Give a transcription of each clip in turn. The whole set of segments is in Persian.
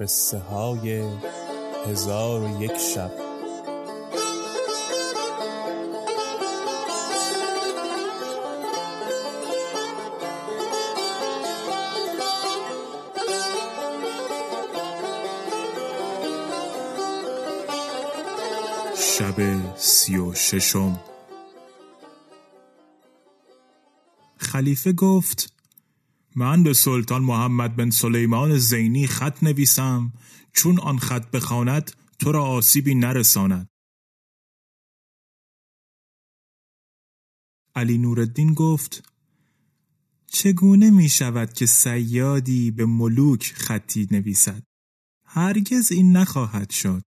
قصه های هزار و یک شب. شب سی و ششم. خلیفه گفت من به سلطان محمد بن سلیمان زینی خط نویسم چون آن خط بخواند تو را آسیبی نرساند. علی نورالدین گفت چگونه می شود که سیادی به ملوک خطی نویسد؟ هرگز این نخواهد شد.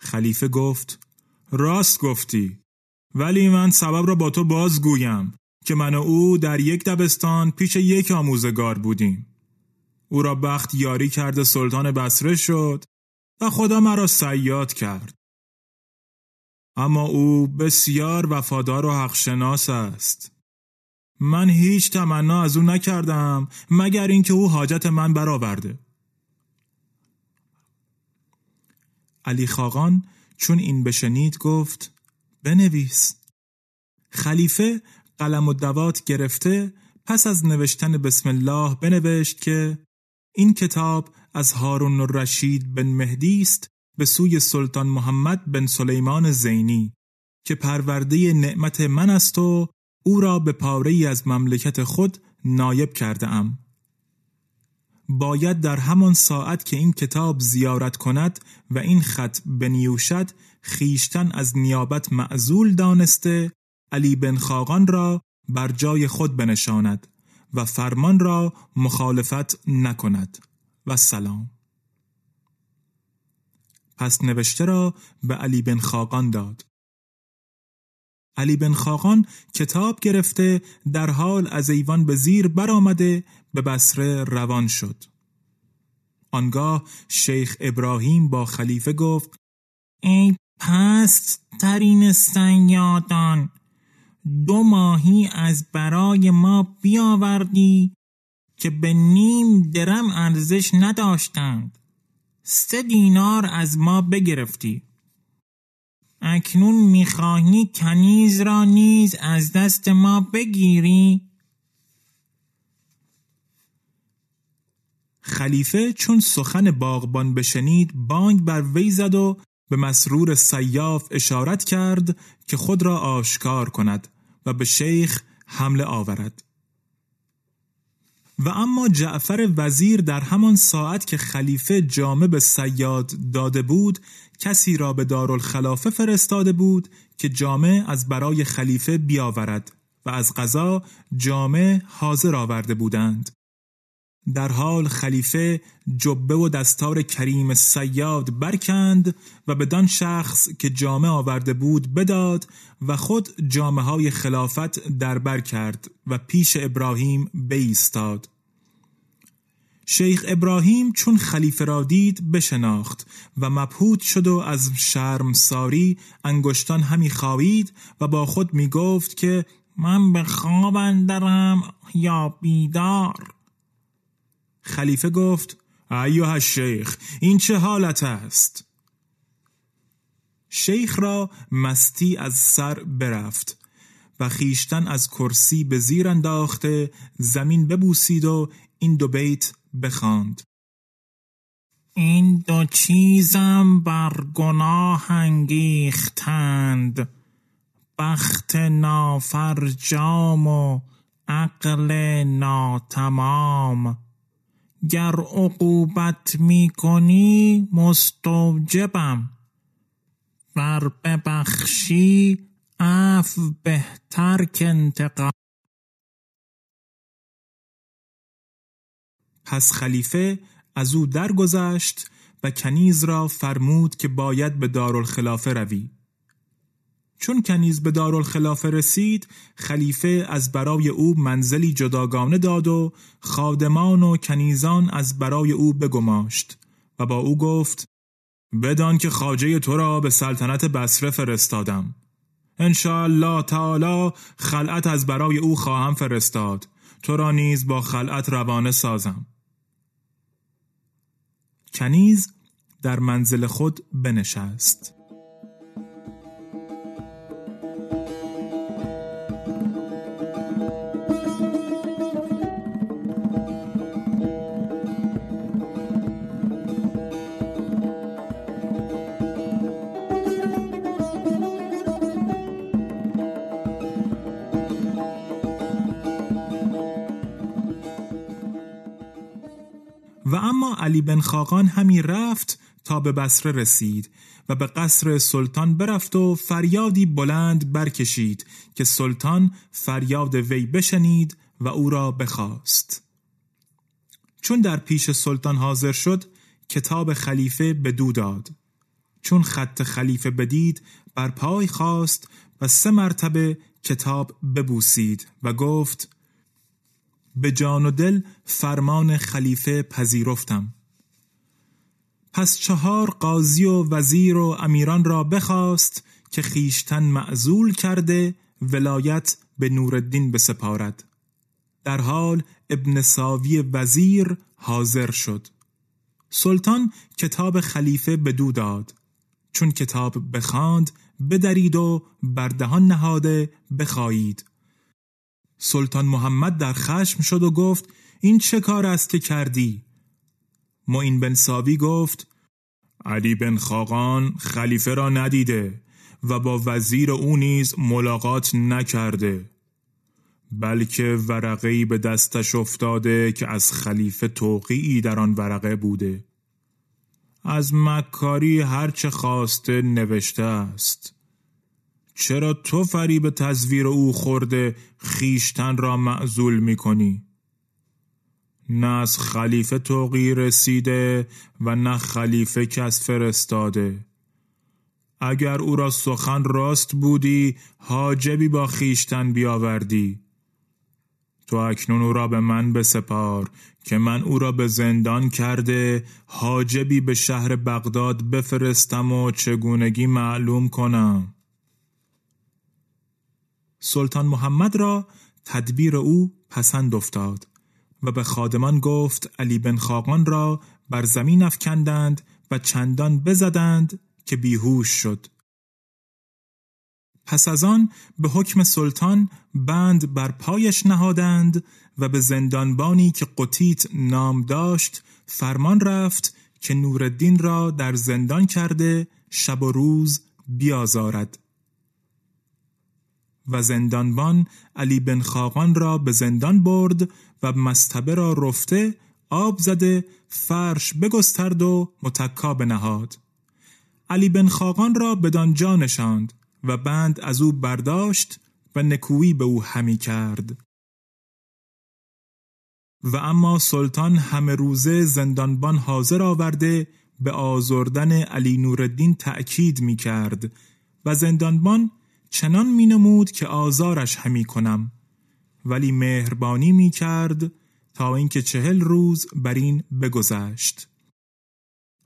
خلیفه گفت راست گفتی ولی من سبب را با تو بازگویم. که من و او در یک دبستان پیش یک آموزگار بودیم. او را بخت یاری کرده سلطان بسره شد و خدا مرا سیاد کرد. اما او بسیار وفادار و حقشناس است. من هیچ تمنا از او نکردم مگر اینکه او حاجت من برآورده. علی خاقان چون این بشنید گفت بنویس. خلیفه قلم و دوات گرفته پس از نوشتن بسم الله بنوشت که این کتاب از هارون الرشید بن مهدی است به سوی سلطان محمد بن سلیمان زینی که پرورده نعمت من است و او را به پاره از مملکت خود نایب کرده ام. باید در همان ساعت که این کتاب زیارت کند و این خط بنیوشد خیشتن از نیابت معزول دانسته علی بن خاقان را بر جای خود بنشاند و فرمان را مخالفت نکند. و سلام پس نوشته را به علی بن خاقان داد. علی بن خاقان کتاب گرفته در حال از ایوان به زیر برآمده به بسره روان شد. آنگاه شیخ ابراهیم با خلیفه گفت ای پست ترین سیادان دو ماهی از برای ما بیاوردی که به نیم درم ارزش نداشتند. سه دینار از ما بگرفتی. اکنون می‌خواهی کنیز را نیز از دست ما بگیری. خلیفه چون سخن باغبان بشنید بانگ بر وی زد و به مسرور سیاف اشارت کرد که خود را آشکار کند. و به شیخ حمله آورد. و اما جعفر وزیر در همان ساعت که خلیفه جامه به سیاد داده بود کسی را به دارالخلافه فرستاده بود که جامه از برای خلیفه بیاورد و از قضا جامه حاضر آورده بودند. در حال خلیفه جبه و دستار کریم سیاد برکند و بدان شخص که جامعه آورده بود بداد و خود جامعه های خلافت در بر کرد و پیش ابراهیم بیستاد شیخ ابراهیم چون خلیفه را دید بشناخت و مبهوت شد و از شرم ساری انگشتان همی خواهید و با خود می گفت که من به خواب اندرم یا بیدار. خلیفه گفت ایوه شیخ این چه حالت است؟ شیخ را مستی از سر برفت و خیشتن از کرسی به زیر انداخته زمین ببوسید و این دو بیت بخواند. این دو چیزم بر گناه انگیختند بخت نافرجام و عقل ناتمام گر عقوبت می کنی مستوجبم. ور ببخشی اف بهتر که انتقام. پس خلیفه از او درگذشت و کنیز را فرمود که باید به دارالخلافه روی. چون کنیز به دارالخلافه رسید خلیفه از برای او منزلی جداگانه داد و خادمان و کنیزان از برای او بگماشت و با او گفت بدان که خاجه تو را به سلطنت بسره فرستادم. الله تعالی خلعت از برای او خواهم فرستاد. تو را نیز با خلعت روانه سازم. کنیز در منزل خود بنشست. علی بن خاقان همی رفت تا به بصره رسید و به قصر سلطان برفت و فریادی بلند برکشید که سلطان فریاد وی بشنید و او را بخواست. چون در پیش سلطان حاضر شد کتاب خلیفه به دو داد. چون خط خلیفه بدید بر پای خواست و سه مرتبه کتاب ببوسید و گفت به جان و دل فرمان خلیفه پذیرفتم. پس چهار قاضی و وزیر و امیران را بخواست که خیشتن معزول کرده ولایت به نورالدین بسپارد. در حال ابن ساوی وزیر حاضر شد. سلطان کتاب خلیفه بدو داد. چون کتاب بخواند بدرید و بردهان نهاده بخوایید. سلطان محمد در خشم شد و گفت این چه کار است که کردی؟ معین بن ساوی گفت علی بن خاقان خلیفه را ندیده و با وزیر او نیز ملاقات نکرده بلکه ورقه‌ای به دستش افتاده که از خلیفه توقیعی در آن ورقه بوده از مکاری هرچه خواسته نوشته است چرا تو فریب تزویر او خورده خیشتن را معزول می کنی؟ نه از خلیفه توقی رسیده و نه خلیفه کس فرستاده. اگر او را سخن راست بودی حاجبی با خیشتن بیاوردی. تو اکنون او را به من بسپار که من او را به زندان کرده حاجبی به شهر بغداد بفرستم و چگونگی معلوم کنم. سلطان محمد را تدبیر او پسند افتاد و به خادمان گفت علی بن خاقان را بر زمین افکندند و چندان بزدند که بیهوش شد. پس از آن به حکم سلطان بند بر پایش نهادند و به زندانبانی که قطیت نام داشت فرمان رفت که نورالدین را در زندان کرده شب و روز بیازارد. و زندانبان علی بن خاقان را به زندان برد و مستبه را رفته آب زده فرش بگسترد و متکا بنهاد. علی بن خاقان را بدان نشاند و بند از او برداشت و نکویی به او همی کرد. و اما سلطان همه روزه زندانبان حاضر آورده به آزردن علی نوردین تأکید می کرد و زندانبان چنان می نمود که آزارش همی کنم. ولی مهربانی می کرد تا اینکه چهل روز بر این بگذشت.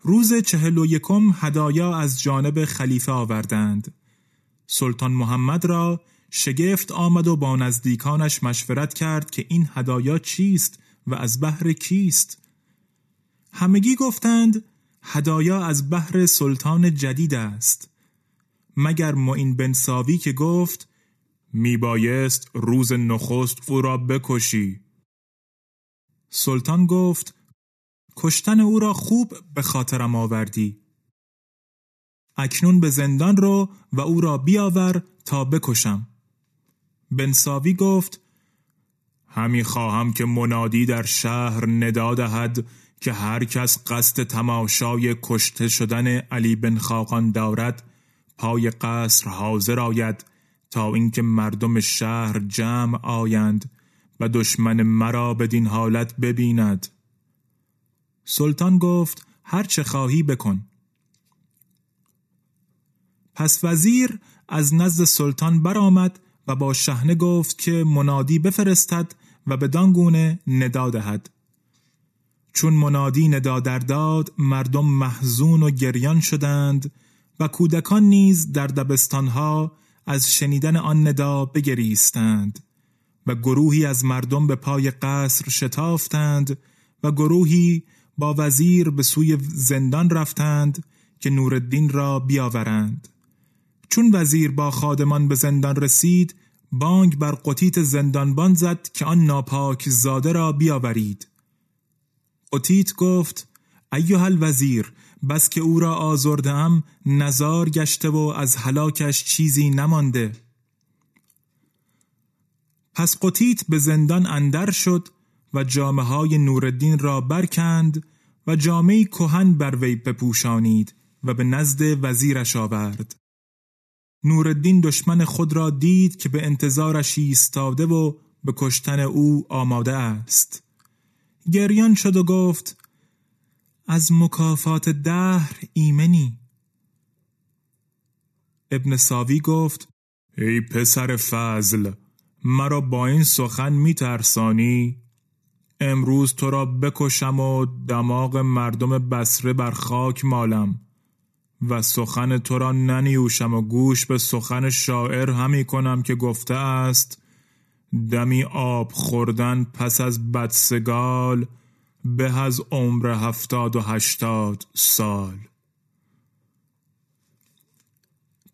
روز چهل و یکم هدایا از جانب خلیفه آوردند. سلطان محمد را شگفت آمد و با نزدیکانش مشورت کرد که این هدایا چیست و از بحر کیست. همگی گفتند هدایا از بحر سلطان جدید است. مگر معین بن ساوی که گفت میبایست روز نخست او را بکشی. سلطان گفت کشتن او را خوب به خاطرم آوردی. اکنون به زندان رو و او را بیاور تا بکشم. بنساوی گفت همی خواهم که منادی در شهر ندا دهد که هر کس قصد تماشای کشته شدن علی بن خاقان دارد پای قصر حاضر آید تا اینکه مردم شهر جمع آیند و دشمن مرا بدین حالت ببیند. سلطان گفت هر چه خواهی بکن. پس وزیر از نزد سلطان برآمد و با شهنه گفت که منادی بفرستد و به گونه ندا دهد. چون منادی ندا در داد مردم محزون و گریان شدند و کودکان نیز در دبستانها از شنیدن آن ندا بگریستند و گروهی از مردم به پای قصر شتافتند و گروهی با وزیر به سوی زندان رفتند که نورالدین را بیاورند. چون وزیر با خادمان به زندان رسید بانگ بر قطیت زندانبان زد که آن ناپاک زاده را بیاورید. قطیت گفت ایوه الوزیر بس که او را آزردم نزار گشته و از هلاکش چیزی نمانده. پس قطیت به زندان اندر شد و جامعه های نوردین را برکند و جامعه کهن بر وی بپوشانید و به نزد وزیرش آورد. نوردین دشمن خود را دید که به انتظارش ایستاده و به کشتن او آماده است. گریان شد و گفت از مکافات دهر ایمنی. ابن ساوی گفت ای پسر فضل مرا با این سخن میترسانی؟ امروز تو را بکشم و دماغ مردم بسره بر خاک مالم و سخن تو را ننیوشم و گوش به سخن شاعر همی کنم که گفته است دمی آب خوردن پس از بدسگال به از عمر هفتاد و هشتاد سال.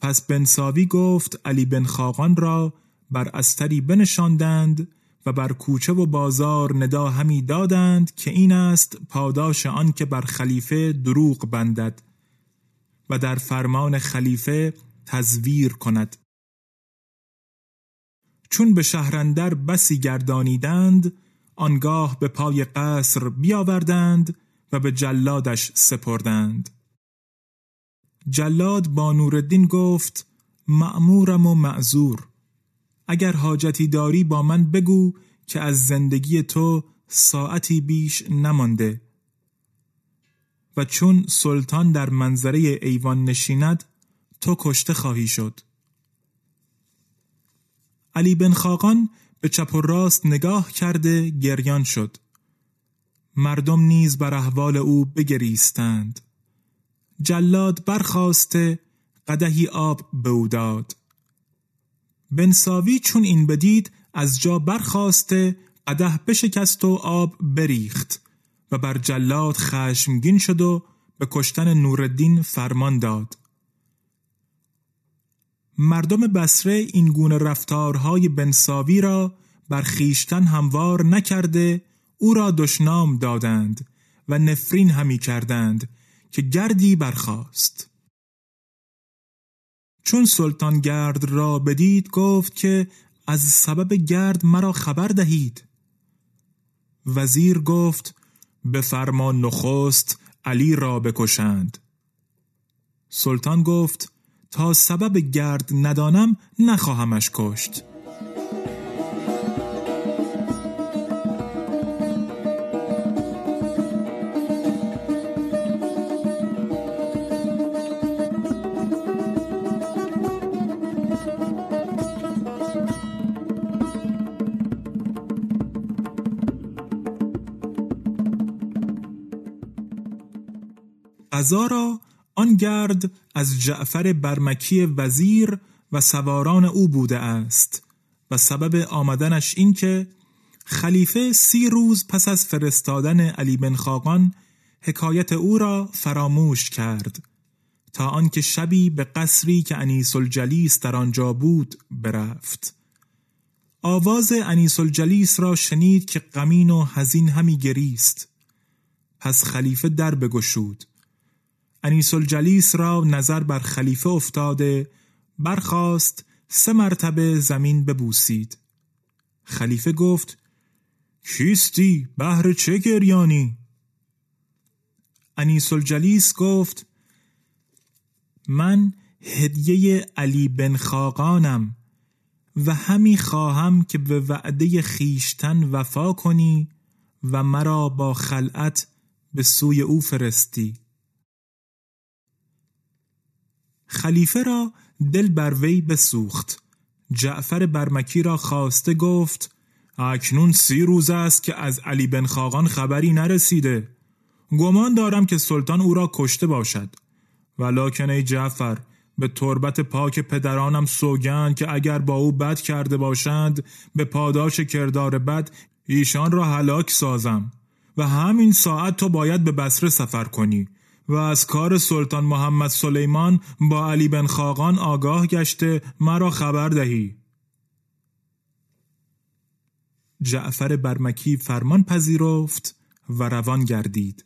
پس بنساوی گفت علی بن خاقان را بر استری بنشاندند و بر کوچه و بازار ندا همی دادند که این است پاداش آن که بر خلیفه دروغ بندد و در فرمان خلیفه تزویر کند. چون به شهرندر بسی گردانیدند آنگاه به پای قصر بیاوردند و به جلادش سپردند. جلاد با نوردین گفت معمورم و معذور. اگر حاجتی داری با من بگو که از زندگی تو ساعتی بیش نمانده. و چون سلطان در منظره ایوان نشیند تو کشته خواهی شد. علی بن خاقان به چپ و راست نگاه کرده گریان شد. مردم نیز بر احوال او بگریستند. جلاد برخواسته قدهی آب به او داد. بنساوی چون این بدید از جا برخواسته قده بشکست و آب بریخت و بر جلاد خشمگین شد و به کشتن نوردین فرمان داد. مردم بسره این گونه رفتارهای بنساوی را بر خیشتن هموار نکرده او را دشنام دادند و نفرین همی کردند که گردی برخاست. چون سلطان گرد را بدید گفت که از سبب گرد مرا خبر دهید. وزیر گفت به فرمان نخست علی را بکشند. سلطان گفت تا سبب گرد ندانم نخواهمش کشت. قضا را آن گرد از جعفر برمکی وزیر و سواران او بوده است و سبب آمدنش این که خلیفه سی روز پس از فرستادن علی بن خاقان حکایت او را فراموش کرد تا آنکه شبی به قصری که انیس الجلیس در آنجا بود برفت. آواز انیس الجلیس را شنید که غمین و حزین همی گریست. پس خلیفه در بگشود. انیس الجلیس را نظر بر خلیفه افتاده برخاست سه مرتبه زمین ببوسید. خلیفه گفت کیستی؟ بهر چه گریانی؟ انیس الجلیس گفت من هدیه علی بن خاقانم و همی خواهم که به وعده خیشتن وفا کنی و مرا با خلعت به سوی او فرستی. خلیفه را دل بر وی بسوخت. جعفر برمکی را خواسته گفت اکنون سی روز است که از علی بن خاقان خبری نرسیده. گمان دارم که سلطان او را کشته باشد. ولیکن ای جعفر به تربت پاک پدرانم سوگند که اگر با او بد کرده باشند به پاداش کردار بد ایشان را هلاک سازم. و همین ساعت تو باید به بسره سفر کنی. و از کار سلطان محمد سلیمان با علی بن خاقان آگاه گشته مرا خبر دهی. جعفر برمکی فرمان پذیرفت و روان گردید.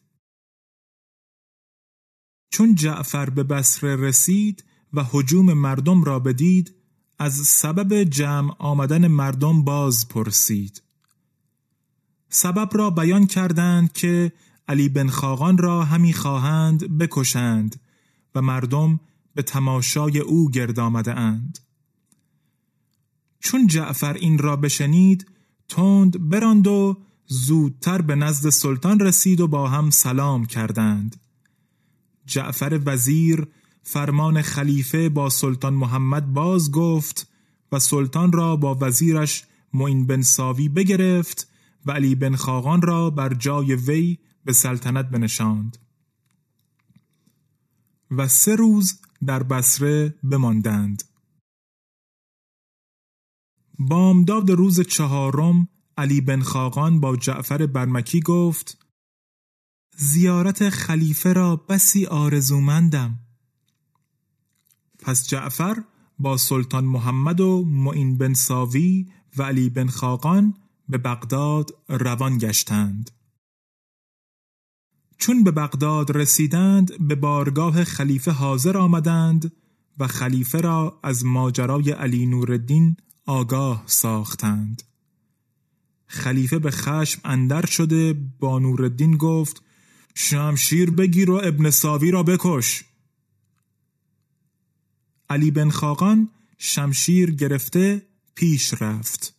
چون جعفر به بسره رسید و حجوم مردم را بدید از سبب جمع آمدن مردم باز پرسید. سبب را بیان کردند که علی بن خاقان را همی خواهند بکشند و مردم به تماشای او گرد آمده اند. چون جعفر این را بشنید تند براند و زودتر به نزد سلطان رسید و با هم سلام کردند جعفر وزیر فرمان خلیفه با سلطان محمد باز گفت و سلطان را با وزیرش معین بن ساوی بگرفت و علی بن خاقان را بر جای وی به سلطنت بنشاند و سه روز در بسره بماندند. بامداد روز چهارم علی بن خاقان با جعفر برمکی گفت زیارت خلیفه را بسی آرزومندم. پس جعفر با سلطان محمد و معین بن ساوی و علی بن خاقان به بغداد روان گشتند. چون به بغداد رسیدند به بارگاه خلیفه حاضر آمدند و خلیفه را از ماجرای علی نورالدین آگاه ساختند. خلیفه به خشم اندر شده با نورالدین گفت شمشیر بگیر و ابن ساوی را بکش. علی بن خاقان شمشیر گرفته پیش رفت.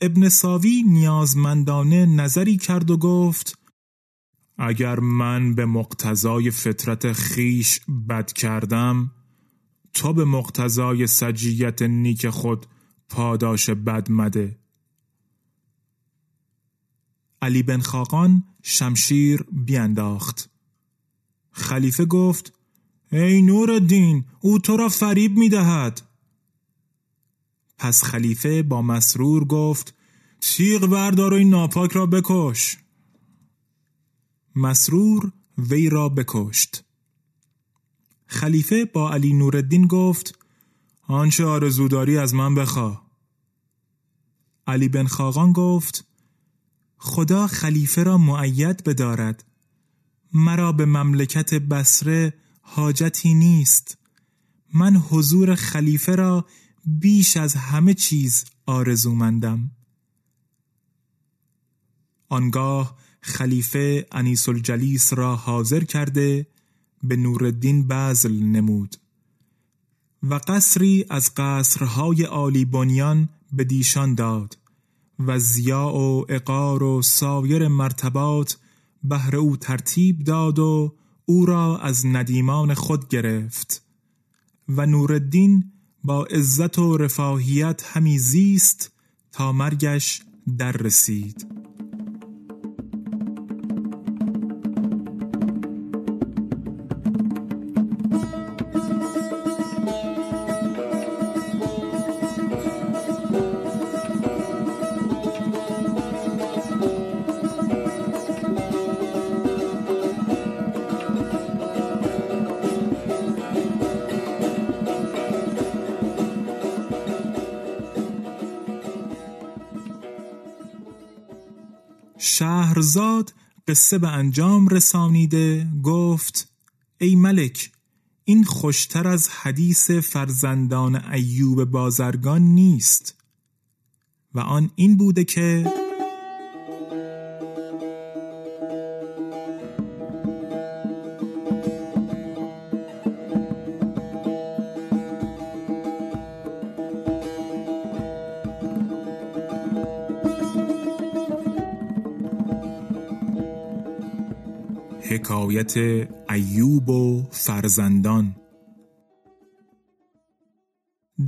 ابن ساوی نیازمندانه نظری کرد و گفت اگر من به مقتضای فطرت خیش بد کردم تو به مقتضای سجیت نیک خود پاداش بد مده. علی بن خاقان شمشیر بیانداخت خلیفه گفت ای نور الدین او تو را فریب می دهد. پس خلیفه با مسرور گفت تیغ بردار و این ناپاک را بکش. مسرور وی را بکشت. خلیفه با علی نورالدین گفت آنچه آرزوداری از من بخواه علی بن خاقان گفت خدا خلیفه را معید بدارد. مرا به مملکت بسره حاجتی نیست. من حضور خلیفه را بیش از همه چیز آرزومندم. آنگاه خلیفه انیس الجلیس را حاضر کرده به نورالدین بزل نمود و قصری از قصرهای عالی بنیان به دیشان داد و زیا و اقار و سایر مرتبات بهر او ترتیب داد و او را از ندیمان خود گرفت و نورالدین با عزت و رفاهیت همی زیست تا مرگش در رسید. شهرزاد قصه به انجام رسانیده گفت ای ملک این خوشتر از حدیث فرزندان ایوب بازرگان نیست. و آن این بوده که حکایت ایوب و فرزندان.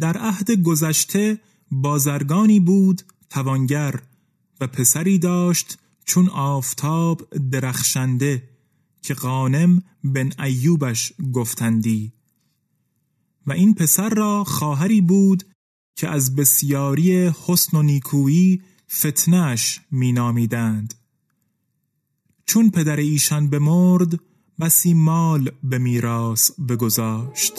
در عهد گذشته بازرگانی بود توانگر و پسری داشت چون آفتاب درخشنده که قانم بن ایوبش گفتندی. و این پسر را خواهری بود که از بسیاری حسن و نیکویی فتنش مینامیدند. چون پدر ایشان بمرد بسی مال به میراث بگذاشت.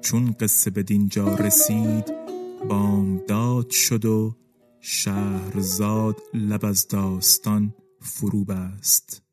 چون قصه به دینجا رسید بامداد شد و شهرزاد لب از داستان فرو بست